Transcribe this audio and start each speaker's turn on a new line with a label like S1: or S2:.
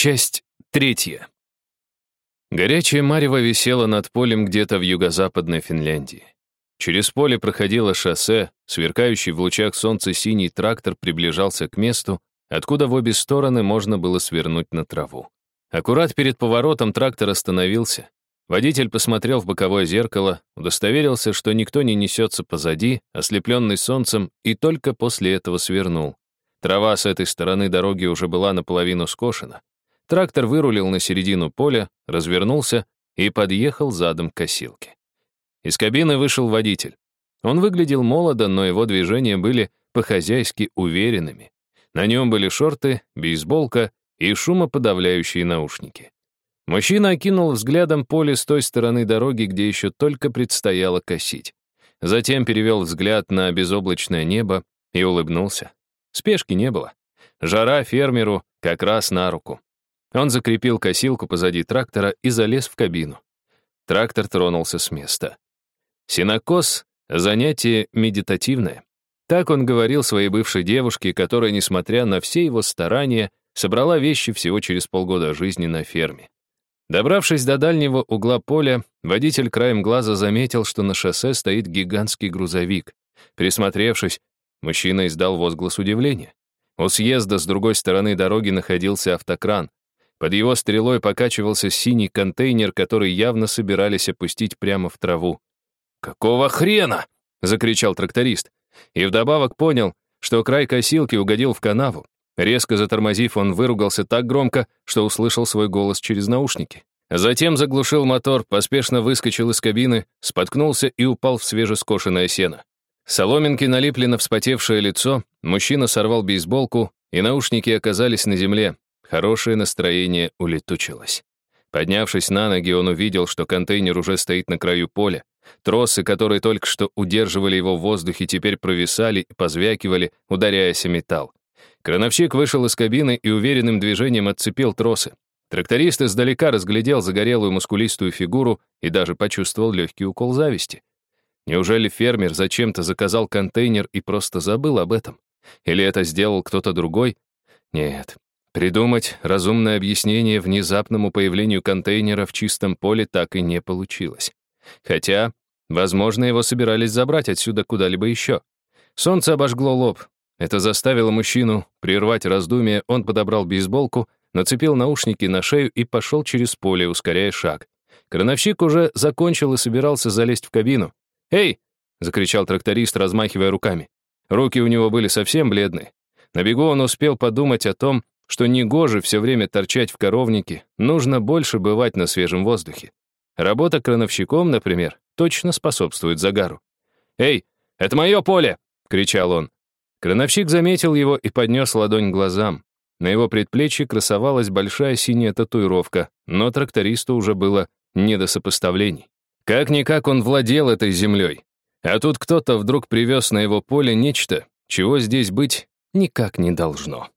S1: Часть третья. Горячее марево висело над полем где-то в юго-западной Финляндии. Через поле проходило шоссе, сверкающий в лучах солнца синий трактор приближался к месту, откуда в обе стороны можно было свернуть на траву. Аккурат перед поворотом трактор остановился. Водитель посмотрел в боковое зеркало, удостоверился, что никто не несется позади, ослепленный солнцем, и только после этого свернул. Трава с этой стороны дороги уже была наполовину скошена. Трактор вырулил на середину поля, развернулся и подъехал задом к косилке. Из кабины вышел водитель. Он выглядел молодо, но его движения были по-хозяйски уверенными. На нем были шорты, бейсболка и шумоподавляющие наушники. Мужчина окинул взглядом поле с той стороны дороги, где еще только предстояло косить. Затем перевел взгляд на безоблачное небо и улыбнулся. Спешки не было. Жара фермеру как раз на руку. Он закрепил косилку позади трактора и залез в кабину. Трактор тронулся с места. Синокос — занятие медитативное. Так он говорил своей бывшей девушке, которая, несмотря на все его старания, собрала вещи всего через полгода жизни на ферме. Добравшись до дальнего угла поля, водитель краем глаза заметил, что на шоссе стоит гигантский грузовик. Присмотревшись, мужчина издал возглас удивления. У съезда с другой стороны дороги находился автокран. Под его стрелой покачивался синий контейнер, который явно собирались опустить прямо в траву. «Какого хрена?» — закричал тракторист. И вдобавок понял, что край косилки угодил в канаву. Резко затормозив, он выругался так громко, что услышал свой голос через наушники. Затем заглушил мотор, поспешно выскочил из кабины, споткнулся и упал в свежескошенное сено. Соломинки налипли на вспотевшее лицо, мужчина сорвал бейсболку, и наушники оказались на земле, Хорошее настроение улетучилось. Поднявшись на ноги, он увидел, что контейнер уже стоит на краю поля. Тросы, которые только что удерживали его в воздухе, теперь провисали и позвякивали, ударяясь о металл. Крановщик вышел из кабины и уверенным движением отцепил тросы. Тракторист издалека разглядел загорелую мускулистую фигуру и даже почувствовал легкий укол зависти. Неужели фермер зачем-то заказал контейнер и просто забыл об этом? Или это сделал кто-то другой? Нет, Придумать разумное объяснение внезапному появлению контейнера в чистом поле так и не получилось. Хотя, возможно, его собирались забрать отсюда куда-либо еще. Солнце обожгло лоб. Это заставило мужчину прервать раздумие, он подобрал бейсболку, нацепил наушники на шею и пошел через поле, ускоряя шаг. Крановщик уже закончил и собирался залезть в кабину. «Эй!» — закричал тракторист, размахивая руками. Руки у него были совсем бледные. На бегу он успел подумать о том, что негоже все время торчать в коровнике, нужно больше бывать на свежем воздухе. Работа крановщиком, например, точно способствует загару. «Эй, это мое поле!» — кричал он. Крановщик заметил его и поднес ладонь к глазам. На его предплечье красовалась большая синяя татуировка, но трактористу уже было не до сопоставлений. Как-никак он владел этой землей. А тут кто-то вдруг привез на его поле нечто, чего здесь быть никак не должно.